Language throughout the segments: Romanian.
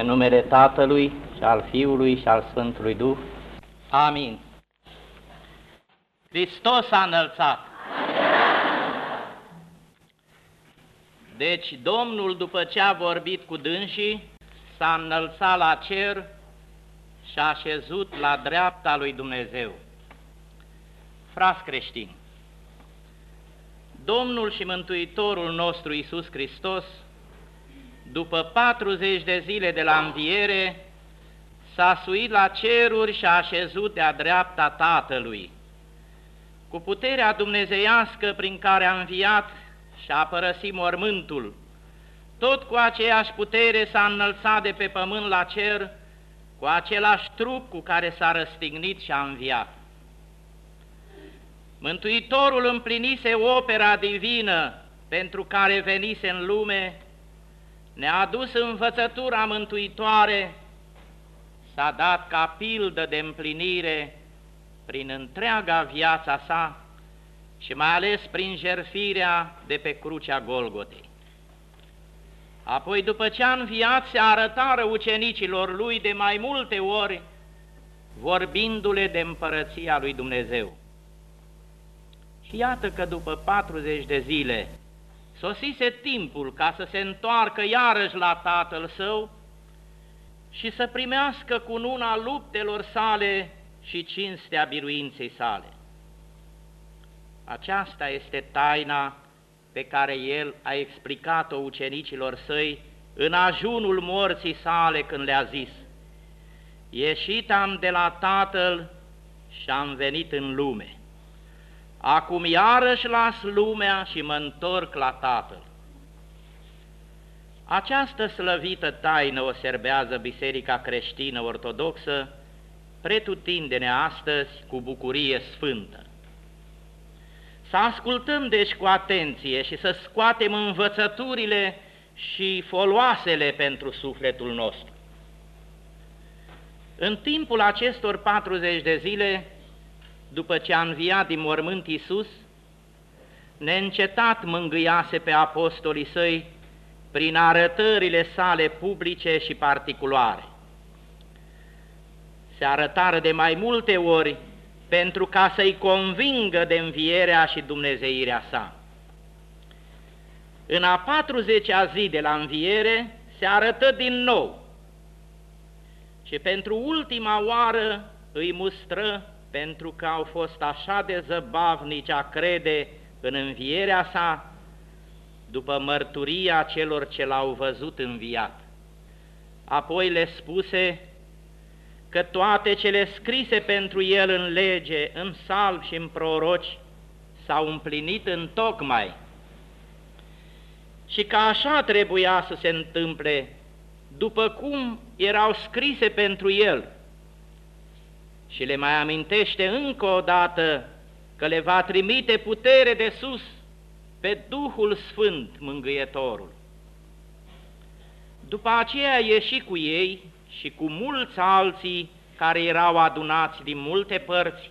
În numele Tatălui și al Fiului și al Sfântului Duh. Amin. Hristos a înălțat. Deci Domnul, după ce a vorbit cu dânsii, s-a înălțat la cer și a așezut la dreapta lui Dumnezeu. Frați creștini, Domnul și Mântuitorul nostru Iisus Hristos, după 40 de zile de la înviere, s-a suit la ceruri și a așezut de-a dreapta Tatălui. Cu puterea dumnezeiască prin care a înviat și a părăsit mormântul, tot cu aceeași putere s-a înălțat de pe pământ la cer, cu același trup cu care s-a răstignit și a înviat. Mântuitorul împlinise opera divină pentru care venise în lume, ne-a adus învățătura mântuitoare, s-a dat ca pildă de împlinire prin întreaga viața sa și mai ales prin jerfirea de pe crucea Golgotei. Apoi, după ce a înviat, se arătară ucenicilor lui de mai multe ori, vorbindu-le de împărăția lui Dumnezeu. Și iată că după 40 de zile sosise timpul ca să se întoarcă iarăși la tatăl său și să primească cu una luptelor sale și cinstea biruinței sale. Aceasta este taina pe care el a explicat-o ucenicilor săi în ajunul morții sale când le-a zis, Ieșit am de la Tatăl și am venit în lume. Acum iarăși las lumea și mă întorc la Tatăl. Această slăvită taină o serbează Biserica creștină ortodoxă pretutindene astăzi cu bucurie sfântă. Să ascultăm deci cu atenție și să scoatem învățăturile și foloasele pentru sufletul nostru. În timpul acestor 40 de zile, după ce a înviat din mormânt Iisus, neîncetat mângâiase pe apostolii săi prin arătările sale publice și particulare. Se arătară de mai multe ori pentru ca să-i convingă de învierea și dumnezeirea sa. În a 40-a zi de la înviere se arătă din nou și pentru ultima oară îi mustră pentru că au fost așa de zăbavnici a crede în învierea sa, după mărturia celor ce l-au văzut înviat. Apoi le spuse că toate cele scrise pentru el în lege, în salv și în proroci, s-au împlinit în tocmai și că așa trebuia să se întâmple, după cum erau scrise pentru el. Și le mai amintește încă o dată că le va trimite putere de sus pe Duhul Sfânt Mângâietorul. După aceea ieși cu ei și cu mulți alții care erau adunați din multe părți,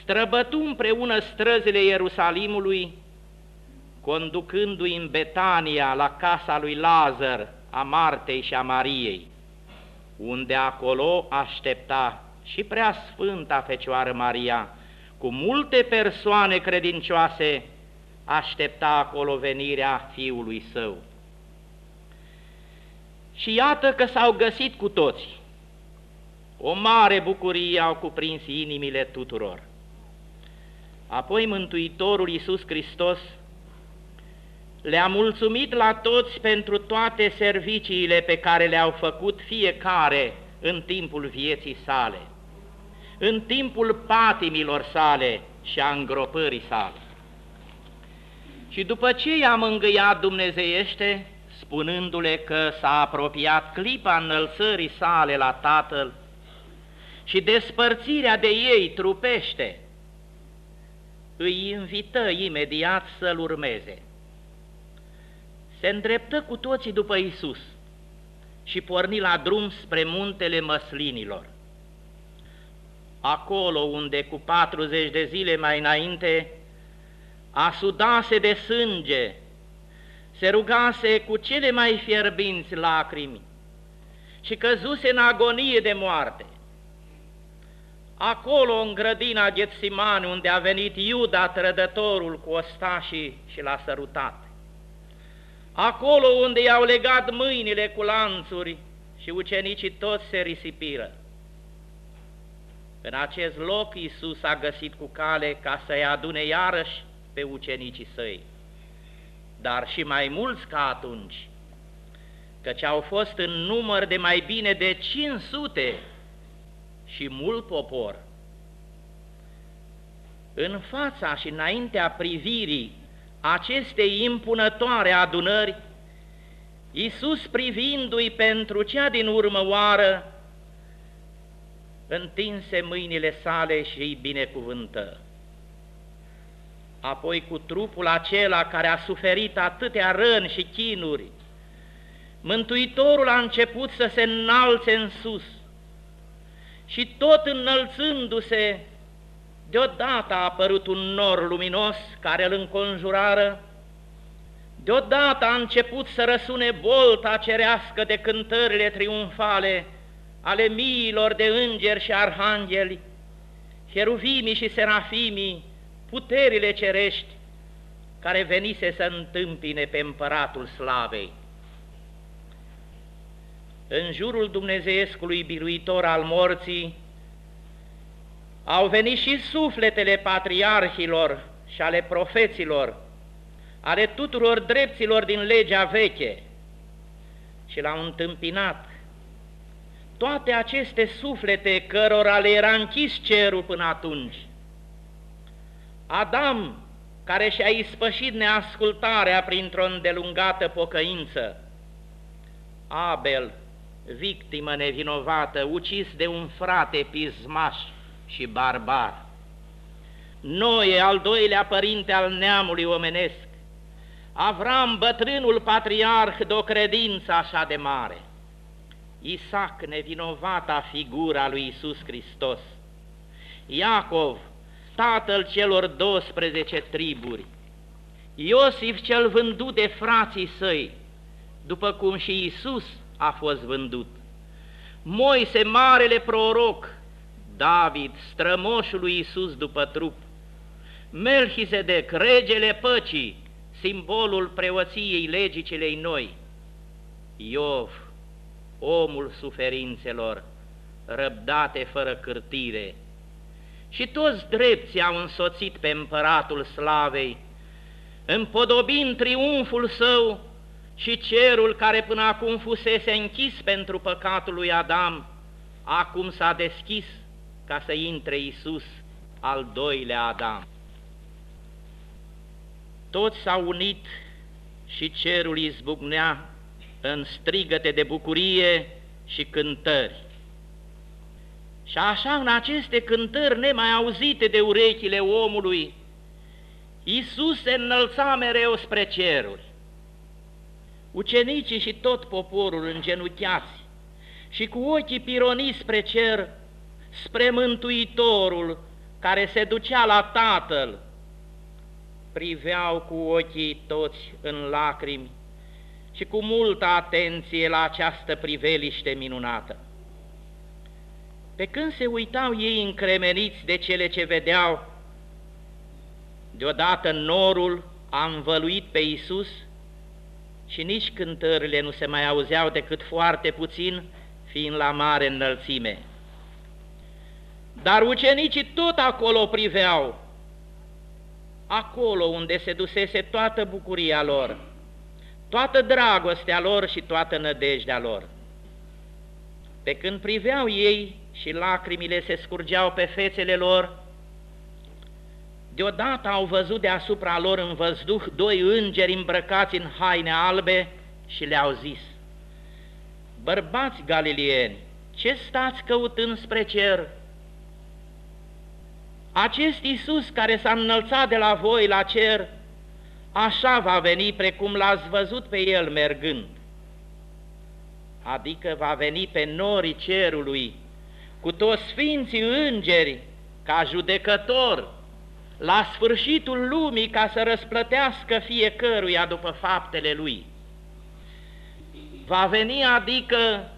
străbătu împreună străzile Ierusalimului, conducându-i în Betania la casa lui Lazar, a Martei și a Mariei, unde acolo aștepta și prea sfânta Fecioară Maria, cu multe persoane credincioase, aștepta acolo venirea Fiului Său. Și iată că s-au găsit cu toții. O mare bucurie au cuprins inimile tuturor. Apoi Mântuitorul Iisus Hristos le-a mulțumit la toți pentru toate serviciile pe care le-au făcut fiecare în timpul vieții sale, în timpul patimilor sale și a îngropării sale. Și după ce i-a mângâiat dumnezeiește, spunându-le că s-a apropiat clipa înălțării sale la Tatăl și despărțirea de ei trupește, îi invită imediat să-L urmeze. Se îndreptă cu toții după Isus și porni la drum spre muntele măslinilor. Acolo unde cu 40 de zile mai înainte a sudase de sânge se rugase cu cele mai fierbinți lacrimi și căzuse în agonie de moarte. Acolo, în grădina Ghetsimani, unde a venit Iuda, trădătorul, cu ostașii și l-a sărutat. Acolo unde i-au legat mâinile cu lanțuri și ucenicii toți se risipiră. În acest loc Iisus a găsit cu cale ca să-i adune iarăși pe ucenicii săi, dar și mai mulți ca atunci, căci au fost în număr de mai bine de 500 și mult popor. În fața și înaintea privirii acestei impunătoare adunări, Iisus privindu-i pentru cea din urmă oară, întinse mâinile sale și îi binecuvântă. Apoi cu trupul acela care a suferit atâtea răni și chinuri, Mântuitorul a început să se înalțe în sus și tot înălțându-se, deodată a apărut un nor luminos care îl înconjurară, deodată a început să răsune bolta cerească de cântările triumfale ale miilor de îngeri și arhangheli, heruvimii și serafimii, puterile cerești, care venise să întâmpine pe împăratul slavei. În jurul Dumnezeiescului biruitor al morții au venit și sufletele patriarhilor și ale profeților, ale tuturor dreptilor din legea veche și l-au întâmpinat. Toate aceste suflete cărora le era închis cerul până atunci. Adam, care și-a ispășit neascultarea printr-o îndelungată pocăință, Abel, victimă nevinovată, ucis de un frate pismaș și barbar. Noe, al doilea părinte al neamului omenesc, Avram, bătrânul patriarh de o credință așa de mare, Isaac, nevinovata figura lui Isus Hristos, Iacov, tatăl celor 12 triburi, Iosif cel vândut de frații săi, după cum și Isus a fost vândut. Moise, marele proroc, David, strămoșul lui Isus după trup, Melchizedec, regele păcii, simbolul preoției legii celei noi, Iov, omul suferințelor, răbdate fără cârtire, și toți drepții au însoțit pe împăratul slavei, împodobind triumful său și cerul care până acum fusese închis pentru păcatul lui Adam, acum s-a deschis ca să intre Isus, al doilea Adam. Toți s-au unit și cerul izbucnea în strigăte de bucurie și cântări. Și așa în aceste cântări nemai auzite de urechile omului, Iisus se înălța mereu spre ceruri ucenicii și tot poporul îngenuchiați și cu ochii pironiți spre cer, spre Mântuitorul care se ducea la Tatăl, priveau cu ochii toți în lacrimi și cu multă atenție la această priveliște minunată. Pe când se uitau ei încremeniți de cele ce vedeau, deodată norul a învăluit pe Iisus și nici cântările nu se mai auzeau decât foarte puțin, fiind la mare înălțime. Dar ucenicii tot acolo priveau, acolo unde se dusese toată bucuria lor, toată dragostea lor și toată nădejdea lor. Pe când priveau ei și lacrimile se scurgeau pe fețele lor, Deodată au văzut deasupra lor în văzduh doi îngeri îmbrăcați în haine albe și le-au zis, Bărbați galilieni, ce stați căutând spre cer? Acest Iisus care s-a înălțat de la voi la cer, așa va veni precum l-ați văzut pe El mergând. Adică va veni pe norii cerului, cu toți sfinții îngeri, ca judecător, la sfârșitul lumii ca să răsplătească fiecăruia după faptele lui. Va veni adică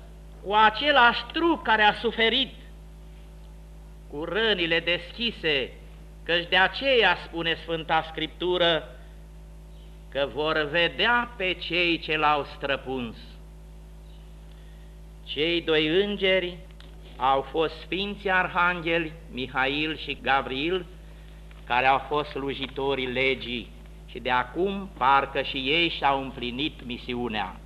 cu același trup care a suferit, cu rănile deschise, căci de aceea spune Sfânta Scriptură că vor vedea pe cei ce l-au străpuns. Cei doi îngeri au fost Sfinții Arhangheli, Mihail și Gabriel, care au fost slujitorii legii și de acum parcă și ei și-au împlinit misiunea.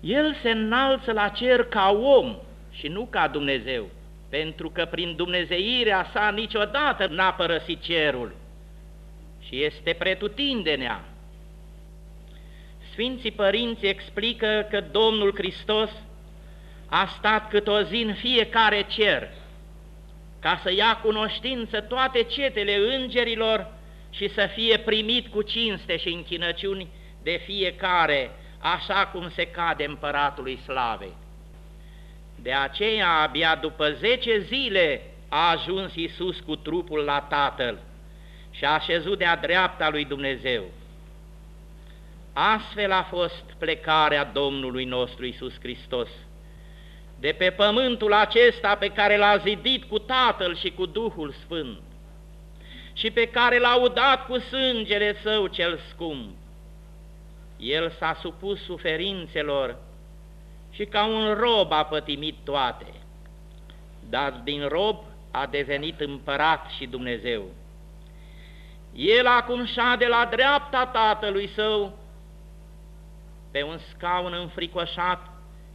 El se înalță la cer ca om și nu ca Dumnezeu, pentru că prin dumnezeirea sa niciodată n-a părăsit cerul și este pretutindenea. Sfinții părinți explică că Domnul Hristos a stat cât o zi în fiecare cer, ca să ia cunoștință toate cetele îngerilor și să fie primit cu cinste și închinăciuni de fiecare, așa cum se cade împăratului slavei. De aceea, abia după zece zile a ajuns Iisus cu trupul la Tatăl și a așezut de-a dreapta lui Dumnezeu. Astfel a fost plecarea Domnului nostru Iisus Hristos, de pe pământul acesta pe care l-a zidit cu Tatăl și cu Duhul Sfânt și pe care l-a udat cu sângele său cel scump. El s-a supus suferințelor și ca un rob a pătimit toate, dar din rob a devenit împărat și Dumnezeu. El acum de la dreapta tatălui său pe un scaun înfricoșat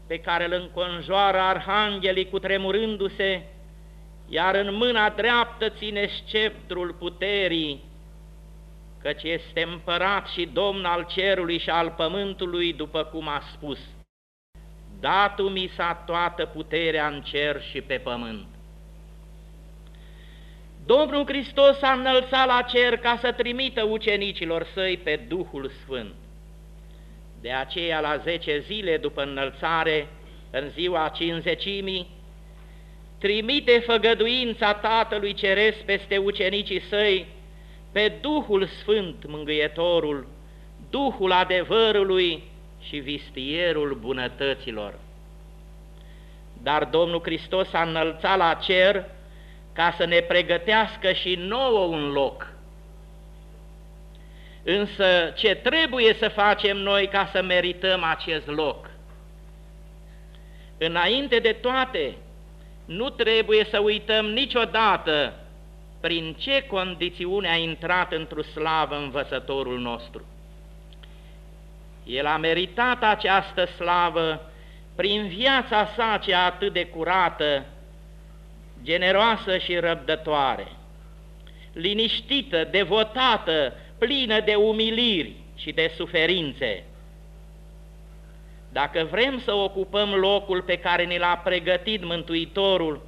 pe care îl înconjoară arhanghelii cu tremurându-se, iar în mâna dreaptă ține sceptrul puterii, căci este împărat și domn al cerului și al pământului, după cum a spus, Datu mi s-a toată puterea în cer și pe pământ. Domnul Hristos a înălțat la cer ca să trimită ucenicilor săi pe Duhul Sfânt. De aceea, la zece zile după înălțare, în ziua cinzecimii, trimite făgăduința Tatălui Ceresc peste ucenicii săi, pe Duhul Sfânt Mângâietorul, Duhul adevărului și vistierul bunătăților. Dar Domnul Hristos a înălțat la cer ca să ne pregătească și nouă un loc. Însă ce trebuie să facem noi ca să merităm acest loc? Înainte de toate, nu trebuie să uităm niciodată prin ce condițiune a intrat într-o slavă învățătorul nostru. El a meritat această slavă prin viața sa cea atât de curată, generoasă și răbdătoare, liniștită, devotată, plină de umiliri și de suferințe. Dacă vrem să ocupăm locul pe care ne l-a pregătit Mântuitorul,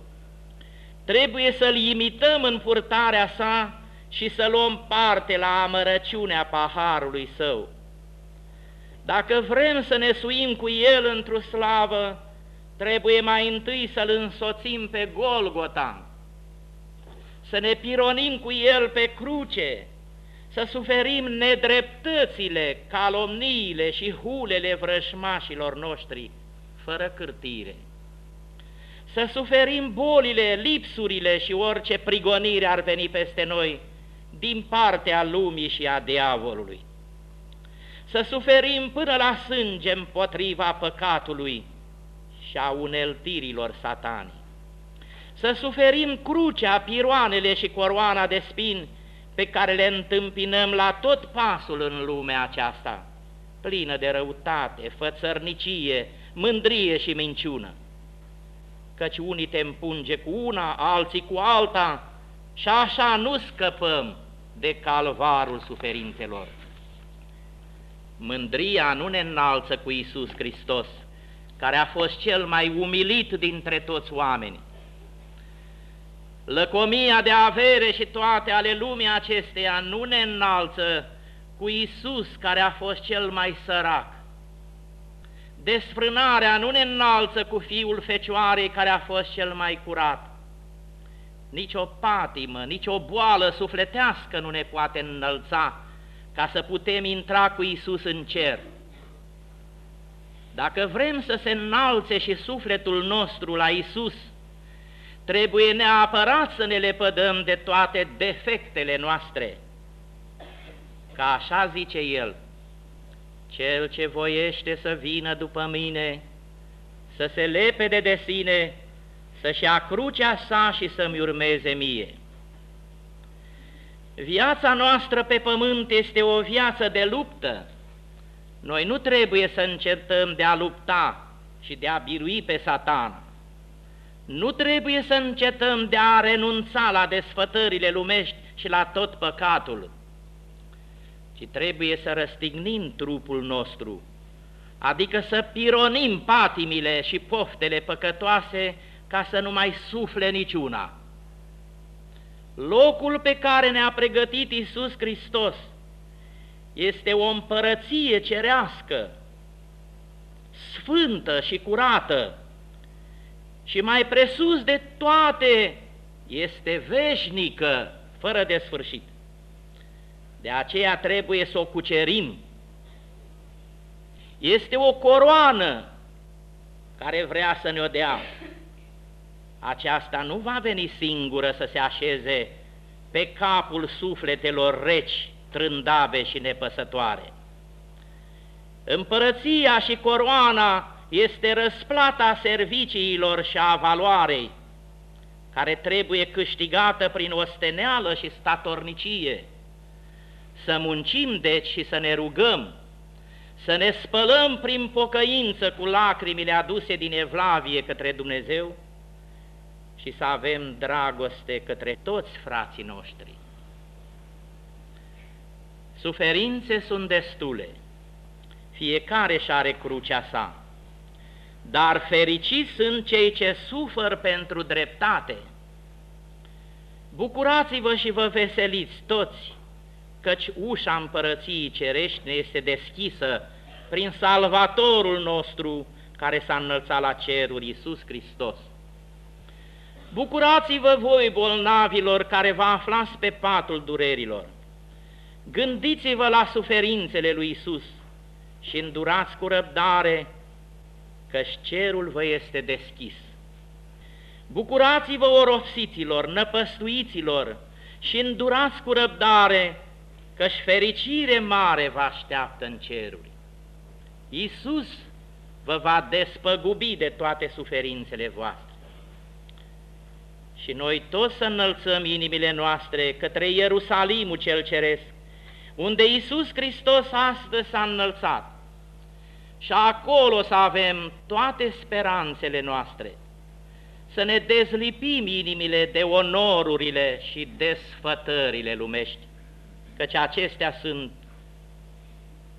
trebuie să-L imităm în purtarea sa și să luăm parte la amărăciunea paharului său. Dacă vrem să ne suim cu El într-o slavă, trebuie mai întâi să-L însoțim pe Golgota, să ne pironim cu El pe cruce, să suferim nedreptățile, calomniile și hulele vrășmașilor noștri, fără cârtire. Să suferim bolile, lipsurile și orice prigonire ar veni peste noi din partea lumii și a diavolului să suferim până la sânge împotriva păcatului și a uneltirilor satanii, să suferim crucea, piroanele și coroana de spin pe care le întâmpinăm la tot pasul în lumea aceasta, plină de răutate, fățărnicie, mândrie și minciună. Căci unii te împunge cu una, alții cu alta și așa nu scăpăm de calvarul suferințelor. Mândria nu ne înalță cu Isus Hristos, care a fost cel mai umilit dintre toți oamenii. Lăcomia de avere și toate ale lumii acesteia nu ne înalță cu Isus, care a fost cel mai sărac. Desfrânarea nu ne înalță cu Fiul Fecioarei, care a fost cel mai curat. nici o patimă, nici o boală sufletească nu ne poate înălța ca să putem intra cu Isus în cer. Dacă vrem să se înalțe și sufletul nostru la Isus, trebuie neapărat să ne lepădăm de toate defectele noastre. Ca așa zice El, cel ce voiește să vină după mine, să se lepede de sine, să-și ia crucea sa și să-mi urmeze mie. Viața noastră pe pământ este o viață de luptă. Noi nu trebuie să încetăm de a lupta și de a birui pe satan. Nu trebuie să încetăm de a renunța la desfătările lumești și la tot păcatul, ci trebuie să răstignim trupul nostru, adică să pironim patimile și poftele păcătoase ca să nu mai sufle niciuna. Locul pe care ne-a pregătit Iisus Hristos este o împărăție cerească, sfântă și curată, și mai presus de toate este veșnică, fără de sfârșit. De aceea trebuie să o cucerim. Este o coroană care vrea să ne-o dea. Aceasta nu va veni singură să se așeze pe capul sufletelor reci, trândabe și nepăsătoare. Împărăția și coroana este răsplata serviciilor și a valoarei, care trebuie câștigată prin osteneală și statornicie. Să muncim deci și să ne rugăm, să ne spălăm prin pocăință cu lacrimile aduse din evlavie către Dumnezeu și să avem dragoste către toți frații noștri. Suferințe sunt destule, fiecare și are crucea sa dar fericiți sunt cei ce sufăr pentru dreptate. Bucurați-vă și vă veseliți toți, căci ușa împărăției cerești ne este deschisă prin Salvatorul nostru care s-a înălțat la ceruri, Iisus Hristos. Bucurați-vă voi, bolnavilor, care vă aflați pe patul durerilor. Gândiți-vă la suferințele lui Iisus și îndurați cu răbdare căci cerul vă este deschis. Bucurați-vă orosiților, năpăstuiților și îndurați cu răbdare, căci fericire mare vă așteaptă în ceruri. Iisus vă va despăgubi de toate suferințele voastre. Și noi toți să înălțăm inimile noastre către Ierusalimul cel ceresc, unde Iisus Hristos astăzi s-a înălțat și acolo să avem toate speranțele noastre, să ne dezlipim inimile de onorurile și desfătările lumești, căci acestea sunt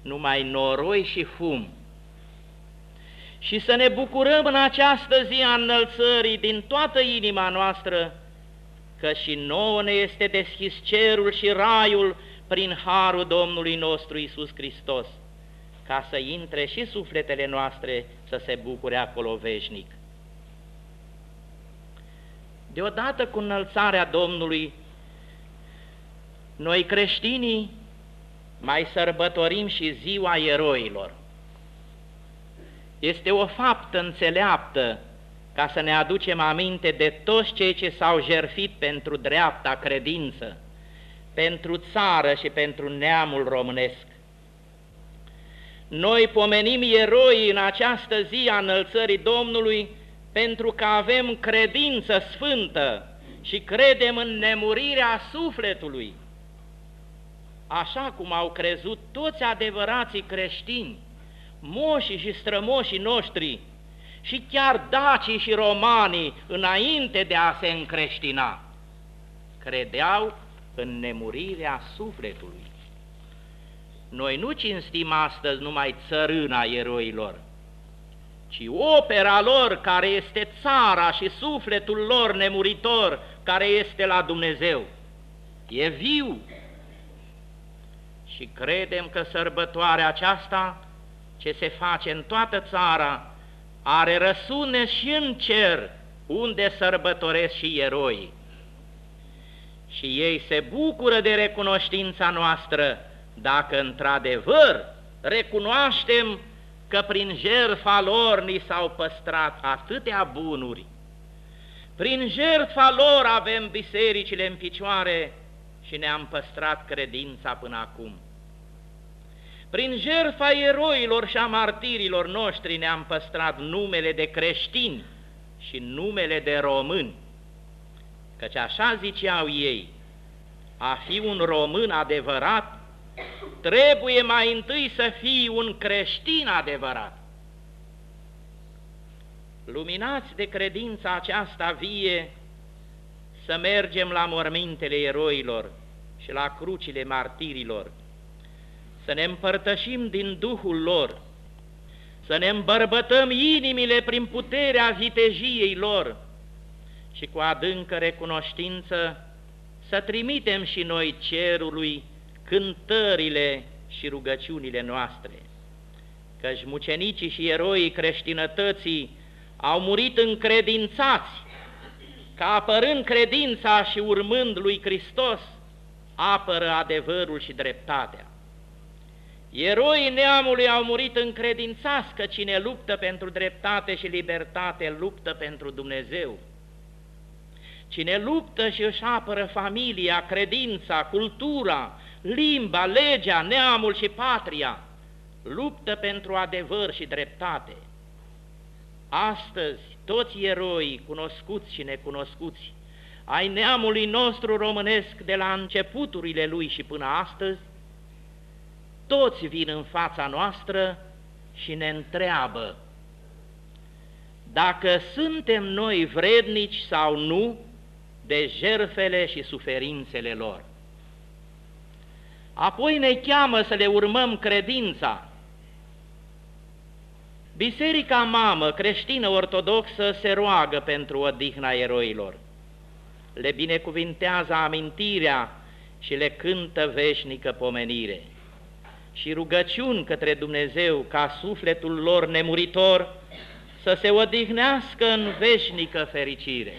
numai noroi și fum. Și să ne bucurăm în această zi a înălțării din toată inima noastră, că și nouă ne este deschis cerul și raiul prin harul Domnului nostru Isus Hristos ca să intre și sufletele noastre să se bucure acolo veșnic. Deodată cu înălțarea Domnului, noi creștinii mai sărbătorim și ziua eroilor. Este o faptă înțeleaptă ca să ne aducem aminte de toți cei ce s-au jerfit pentru dreapta credință, pentru țară și pentru neamul românesc. Noi pomenim eroi în această zi a înălțării Domnului pentru că avem credință sfântă și credem în nemurirea sufletului, așa cum au crezut toți adevărații creștini, moșii și strămoșii noștri, și chiar dacii și romanii înainte de a se încreștina, credeau în nemurirea sufletului. Noi nu cinstim astăzi numai țărâna eroilor, ci opera lor care este țara și sufletul lor nemuritor care este la Dumnezeu. E viu. Și credem că sărbătoarea aceasta, ce se face în toată țara, are răsune și în cer, unde sărbătoresc și eroi. și ei se bucură de recunoștința noastră dacă într-adevăr recunoaștem că prin jertfa lor ni s-au păstrat atâtea bunuri. Prin jertfa lor avem bisericile în picioare și ne-am păstrat credința până acum. Prin jertfa eroilor și a martirilor noștri ne-am păstrat numele de creștini și numele de români, căci așa ziceau ei, a fi un român adevărat trebuie mai întâi să fii un creștin adevărat. Luminați de credința aceasta vie, să mergem la mormintele eroilor și la crucile martirilor, să ne împărtășim din Duhul lor, să ne îmbărbătăm inimile prin puterea vitejiei lor. Și cu adâncă recunoștință să trimitem și noi cerului cântările și rugăciunile noastre, căci mucenicii și eroii creștinătății au murit încredințați, ca apărând credința și urmând lui Hristos, apără adevărul și dreptatea. Eroii neamului au murit încredințați că cine luptă pentru dreptate și libertate luptă pentru Dumnezeu. Cine luptă și își apără familia, credința, cultura, limba, legea, neamul și patria, luptă pentru adevăr și dreptate. Astăzi, toți eroii, cunoscuți și necunoscuți, ai neamului nostru românesc de la începuturile lui și până astăzi, toți vin în fața noastră și ne întreabă dacă suntem noi vrednici sau nu de jerfele și suferințele lor. Apoi ne cheamă să le urmăm credința. Biserica mamă creștină ortodoxă se roagă pentru odihna eroilor. Le binecuvintează amintirea și le cântă veșnică pomenire și rugăciuni către Dumnezeu ca sufletul lor nemuritor să se odihnească în veșnică fericire.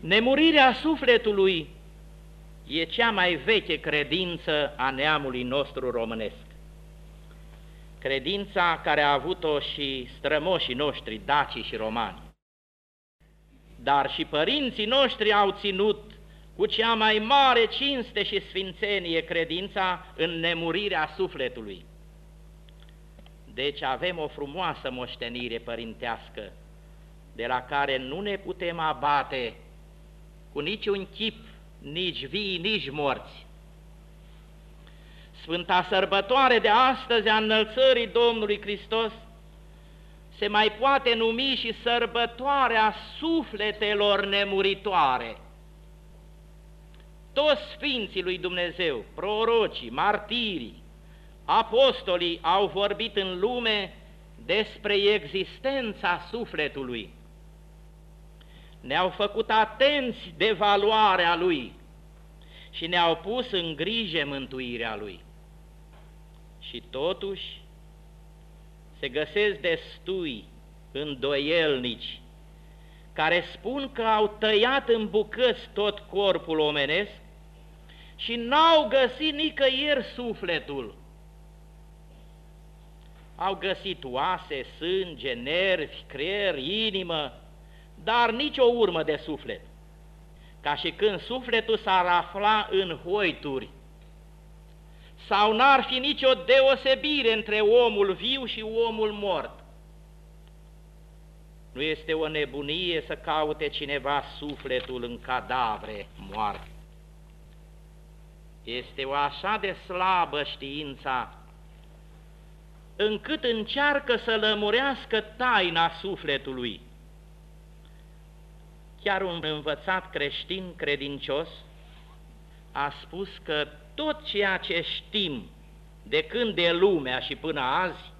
Nemurirea sufletului e cea mai veche credință a neamului nostru românesc. Credința care a avut-o și strămoșii noștri, dacii și romani. Dar și părinții noștri au ținut cu cea mai mare cinste și sfințenie credința în nemurirea sufletului. Deci avem o frumoasă moștenire părintească, de la care nu ne putem abate cu niciun chip, nici vii, nici morți. Sfânta sărbătoare de astăzi a înălțării Domnului Hristos se mai poate numi și sărbătoarea sufletelor nemuritoare. Toți Sfinții lui Dumnezeu, prorocii, martirii, apostolii au vorbit în lume despre existența sufletului. Ne-au făcut atenți de valoarea lui și ne-au pus în grijă mântuirea lui. Și totuși se găsesc destui îndoielnici care spun că au tăiat în bucăți tot corpul omenesc și n-au găsit nicăieri sufletul. Au găsit oase, sânge, nervi, creier, inimă, dar nicio urmă de suflet, ca și când sufletul s-ar afla în hoituri, sau n-ar fi nicio deosebire între omul viu și omul mort. Nu este o nebunie să caute cineva sufletul în cadavre moarte. Este o așa de slabă știința, încât încearcă să lămurească taina sufletului. Chiar un învățat creștin credincios a spus că tot ceea ce știm de când de lumea și până azi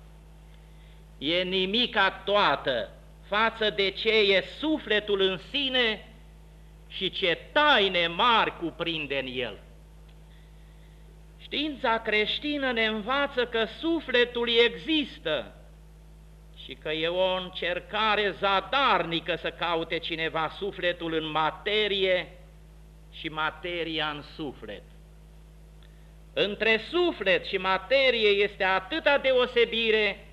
e nimica toată față de ce e sufletul în sine și ce taine mari cuprinde în el. Știința creștină ne învață că sufletul există și că e o încercare zadarnică să caute cineva sufletul în materie și materia în suflet. Între suflet și materie este atâta deosebire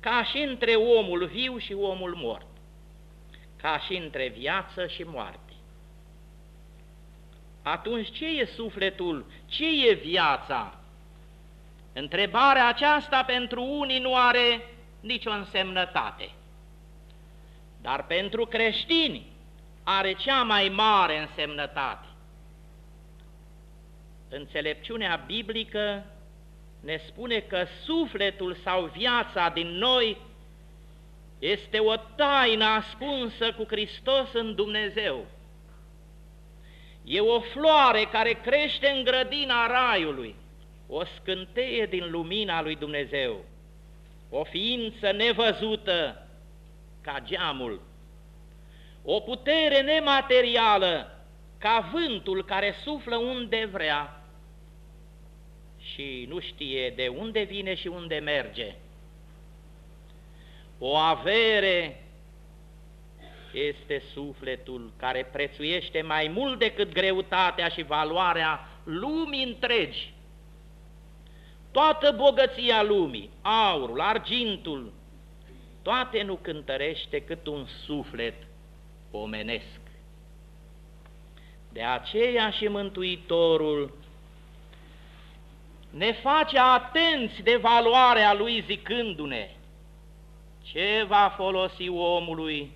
ca și între omul viu și omul mort, ca și între viață și moarte. Atunci ce e sufletul? Ce e viața? Întrebarea aceasta pentru unii nu are nicio însemnătate, dar pentru creștini are cea mai mare însemnătate. Înțelepciunea biblică ne spune că sufletul sau viața din noi este o taină ascunsă cu Hristos în Dumnezeu. E o floare care crește în grădina raiului, o scânteie din lumina lui Dumnezeu, o ființă nevăzută ca geamul, o putere nematerială ca vântul care suflă unde vrea, și nu știe de unde vine și unde merge. O avere este sufletul care prețuiește mai mult decât greutatea și valoarea lumii întregi. Toată bogăția lumii, aurul, argintul, toate nu cântărește cât un suflet omenesc. De aceea și Mântuitorul ne face atenți de valoarea lui zicându-ne ce va folosi omului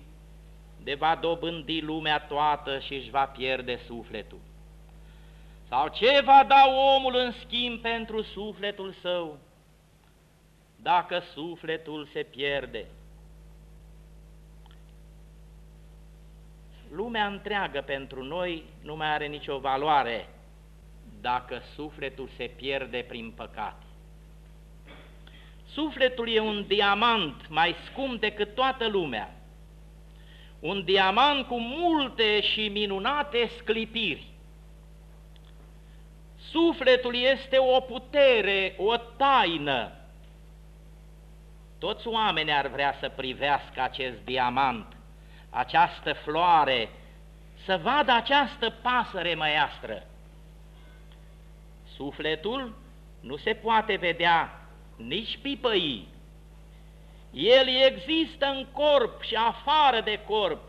de va dobândi lumea toată și își va pierde sufletul. Sau ce va da omul în schimb pentru sufletul său, dacă sufletul se pierde. Lumea întreagă pentru noi nu mai are nicio valoare dacă sufletul se pierde prin păcat. Sufletul e un diamant mai scump decât toată lumea, un diamant cu multe și minunate sclipiri. Sufletul este o putere, o taină. Toți oamenii ar vrea să privească acest diamant, această floare, să vadă această pasăre măiastră. Sufletul nu se poate vedea nici pipăi. El există în corp și afară de corp,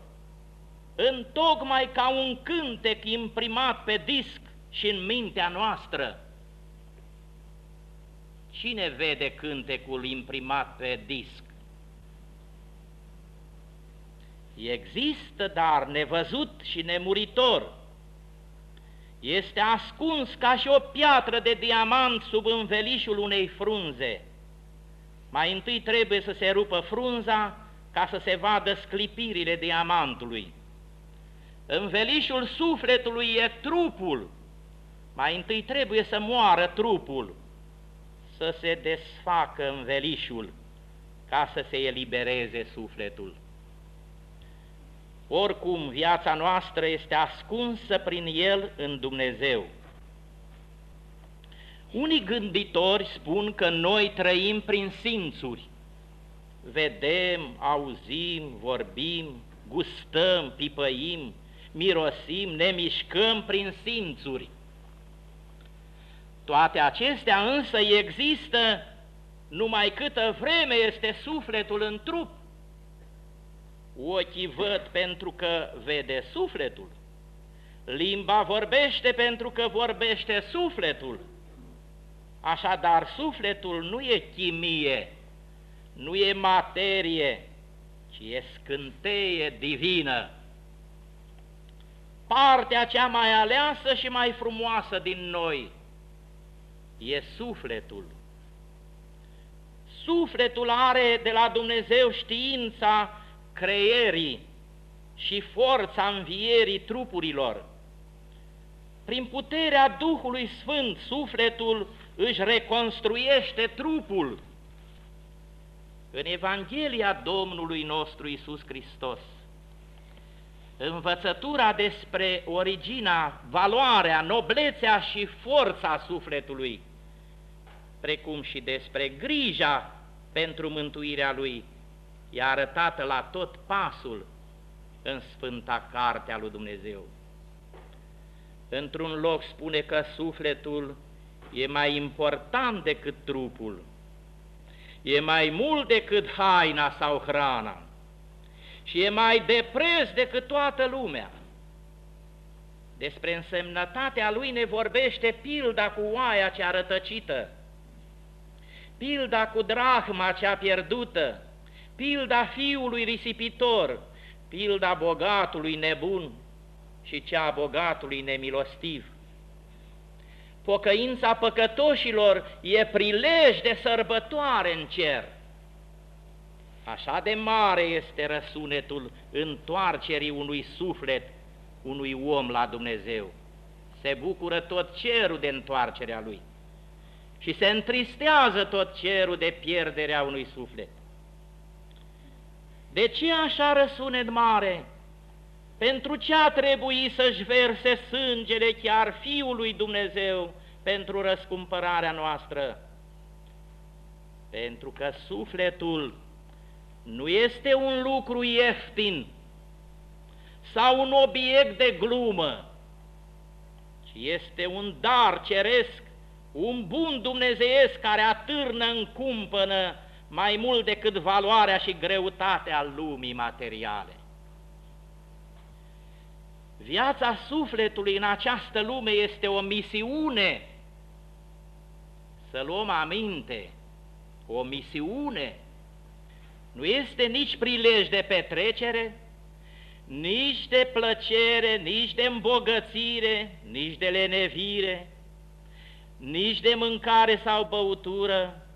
în tocmai ca un cântec imprimat pe disc și în mintea noastră. Cine vede cântecul imprimat pe disc? Există, dar nevăzut și nemuritor este ascuns ca și o piatră de diamant sub învelișul unei frunze. Mai întâi trebuie să se rupă frunza ca să se vadă sclipirile diamantului. Învelișul sufletului e trupul. Mai întâi trebuie să moară trupul, să se desfacă învelișul ca să se elibereze sufletul. Oricum, viața noastră este ascunsă prin El în Dumnezeu. Unii gânditori spun că noi trăim prin simțuri. Vedem, auzim, vorbim, gustăm, pipăim, mirosim, ne mișcăm prin simțuri. Toate acestea însă există numai câtă vreme este sufletul în trup. Ochii văd pentru că vede sufletul. Limba vorbește pentru că vorbește sufletul. Așadar, sufletul nu e chimie, nu e materie, ci e scânteie divină. Partea cea mai aleasă și mai frumoasă din noi e sufletul. Sufletul are de la Dumnezeu știința creierii și forța învierii trupurilor. Prin puterea Duhului Sfânt, sufletul își reconstruiește trupul. În Evanghelia Domnului nostru Isus Hristos, învățătura despre origina, valoarea, noblețea și forța sufletului, precum și despre grija pentru mântuirea lui, e arătată la tot pasul în Sfânta Carte a lui Dumnezeu. într-un loc spune că sufletul e mai important decât trupul, e mai mult decât haina sau hrana și e mai de preț decât toată lumea. Despre însemnătatea lui ne vorbește pilda cu oaia cea rătăcită, pilda cu drahma cea pierdută, pilda fiului risipitor, pilda bogatului nebun și cea a bogatului nemilostiv. Pocăința păcătoșilor e prilej de sărbătoare în cer. Așa de mare este răsunetul întoarcerii unui suflet, unui om la Dumnezeu. Se bucură tot cerul de întoarcerea lui și se întristează tot cerul de pierderea unui suflet. De ce așa răsunet mare? Pentru ce a trebuit să-și verse sângele chiar Fiului Dumnezeu pentru răscumpărarea noastră? Pentru că sufletul nu este un lucru ieftin sau un obiect de glumă, ci este un dar ceresc, un bun dumnezeiesc care atârnă în cumpănă mai mult decât valoarea și greutatea lumii materiale. Viața sufletului în această lume este o misiune. Să luăm aminte, o misiune. Nu este nici prilej de petrecere, nici de plăcere, nici de îmbogățire, nici de lenevire, nici de mâncare sau băutură,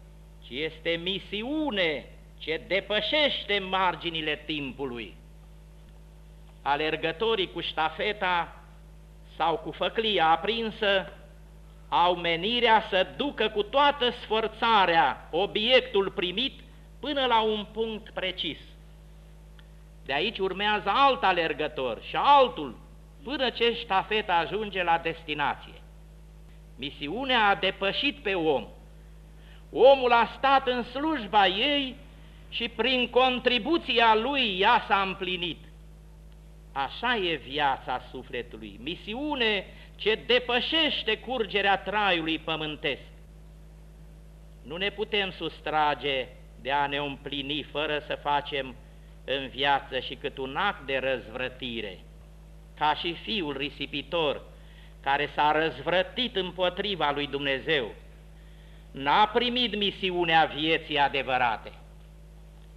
ci este misiune ce depășește marginile timpului. Alergătorii cu ștafeta sau cu făclia aprinsă au menirea să ducă cu toată sforțarea obiectul primit până la un punct precis. De aici urmează alt alergător și altul, până ce ștafeta ajunge la destinație. Misiunea a depășit pe om. Omul a stat în slujba ei și prin contribuția lui ea s-a împlinit. Așa e viața sufletului, misiune ce depășește curgerea traiului pământesc. Nu ne putem sustrage de a ne împlini fără să facem în viață și cât un act de răzvrătire, ca și fiul risipitor care s-a răzvrătit împotriva lui Dumnezeu, n-a primit misiunea vieții adevărate.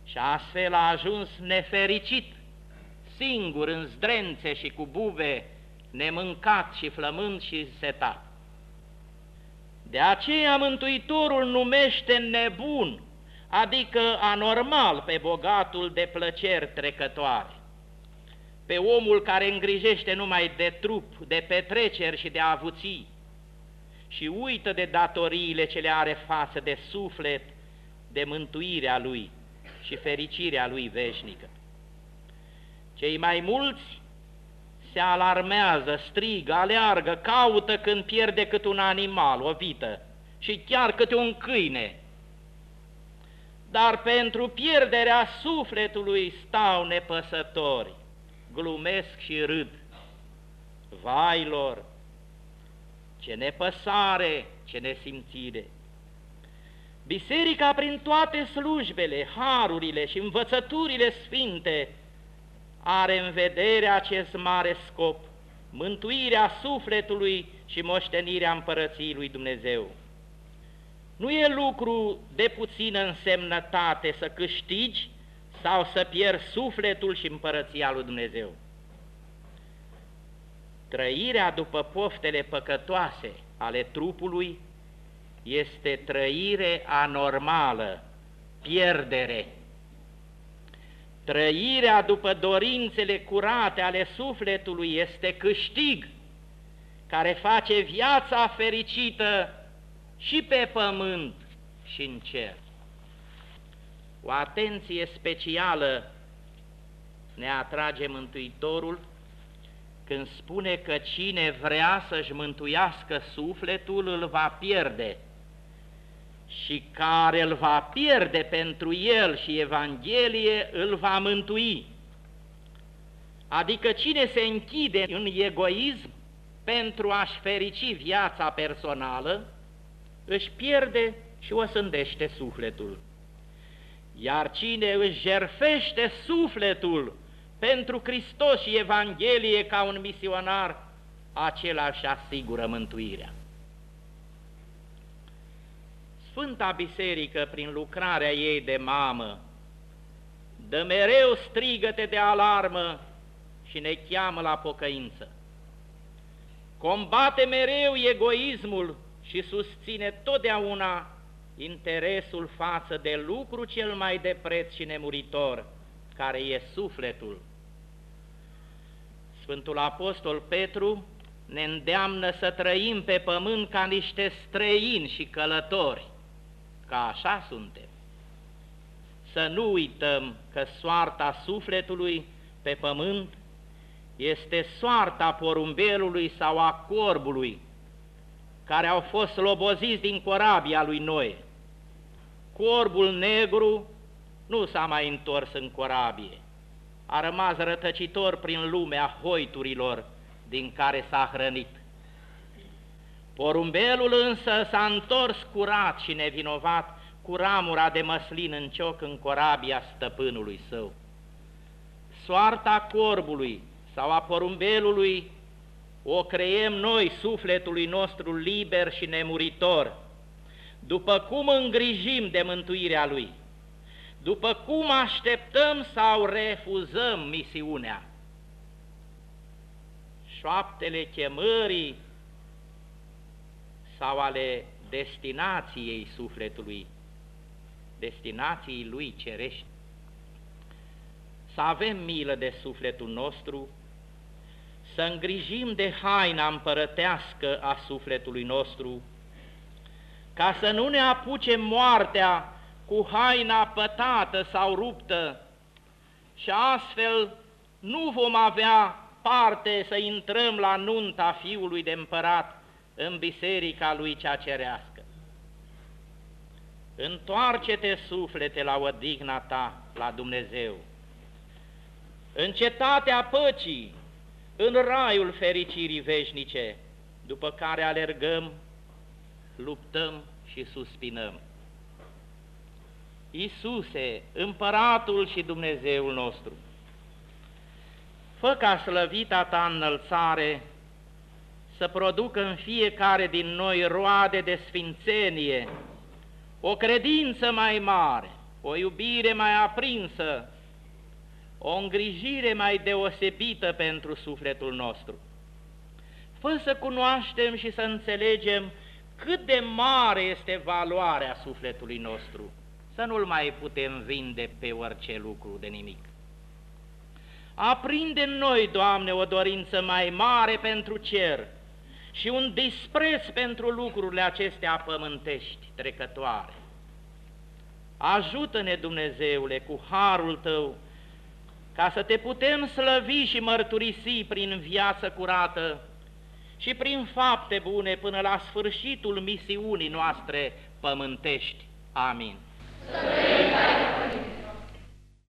Și astfel a ajuns nefericit, singur în zdrențe și cu bube, nemâncat și flămând și setat. De aceea Mântuitorul numește nebun adică anormal pe bogatul de plăceri trecătoare, pe omul care îngrijește numai de trup, de petreceri și de avuții și uită de datoriile ce le are față de suflet, de mântuirea lui și fericirea lui veșnică. Cei mai mulți se alarmează, strigă, aleargă, caută când pierde cât un animal, o vită și chiar câte un câine, dar pentru pierderea sufletului stau nepăsători, glumesc și râd. Vai lor, ce nepăsare, ce nesimțire! Biserica, prin toate slujbele, harurile și învățăturile sfinte, are în vedere acest mare scop, mântuirea sufletului și moștenirea împărăției lui Dumnezeu. Nu e lucru de puțină însemnătate să câștigi sau să pierzi sufletul și împărăția lui Dumnezeu. Trăirea după poftele păcătoase ale trupului este trăire anormală, pierdere. Trăirea după dorințele curate ale sufletului este câștig, care face viața fericită și pe pământ și în cer. O atenție specială ne atrage Mântuitorul când spune că cine vrea să-și mântuiască sufletul îl va pierde și care îl va pierde pentru el și Evanghelie îl va mântui. Adică cine se închide în egoism pentru a-și ferici viața personală, își pierde și o sândește sufletul. Iar cine își jerfește sufletul pentru Hristos și Evanghelie ca un misionar, acela își asigură mântuirea. Sfânta Biserică, prin lucrarea ei de mamă, dă mereu strigăte de alarmă și ne cheamă la pocăință. Combate mereu egoismul și susține totdeauna interesul față de lucru cel mai de preț și nemuritor, care e sufletul. Sfântul Apostol Petru ne îndeamnă să trăim pe pământ ca niște străini și călători, ca așa suntem. Să nu uităm că soarta sufletului pe pământ este soarta porumbelului sau a corbului, care au fost loboziți din corabia lui Noe. Corbul negru nu s-a mai întors în corabie, a rămas rătăcitor prin lumea hoiturilor din care s-a hrănit. Porumbelul însă s-a întors curat și nevinovat cu ramura de măslin în cioc în corabia stăpânului său. Soarta corbului sau a porumbelului o creiem noi sufletului nostru liber și nemuritor, după cum îngrijim de mântuirea lui, după cum așteptăm sau refuzăm misiunea. Șoaptele chemării sau ale destinației sufletului, destinației lui cerești. Să avem milă de sufletul nostru, să îngrijim de haina împărătească a sufletului nostru, ca să nu ne apuce moartea cu haina pătată sau ruptă și astfel nu vom avea parte să intrăm la nunta Fiului de Împărat în biserica lui cea cerească. Întoarce-te, suflete, la odihna ta, la Dumnezeu. În cetatea păcii, în raiul fericirii veșnice, după care alergăm, luptăm și suspinăm. Iisuse, Împăratul și Dumnezeul nostru, fă ca slăvita ta înălțare să producă în fiecare din noi roade de sfințenie, o credință mai mare, o iubire mai aprinsă, o îngrijire mai deosebită pentru sufletul nostru. Fă să cunoaștem și să înțelegem cât de mare este valoarea sufletului nostru, să nu-l mai putem vinde pe orice lucru de nimic. Aprinde în noi, Doamne, o dorință mai mare pentru cer și un dispreț pentru lucrurile acestea pământești, trecătoare. Ajută-ne, Dumnezeule, cu harul Tău, ca să te putem slăvi și mărturisi prin viață curată și prin fapte bune până la sfârșitul misiunii noastre pământești. Amin. Să